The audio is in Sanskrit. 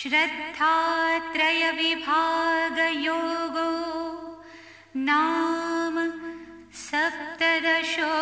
श्रद्धात्रयविभागयोगो नाम सप्तदशो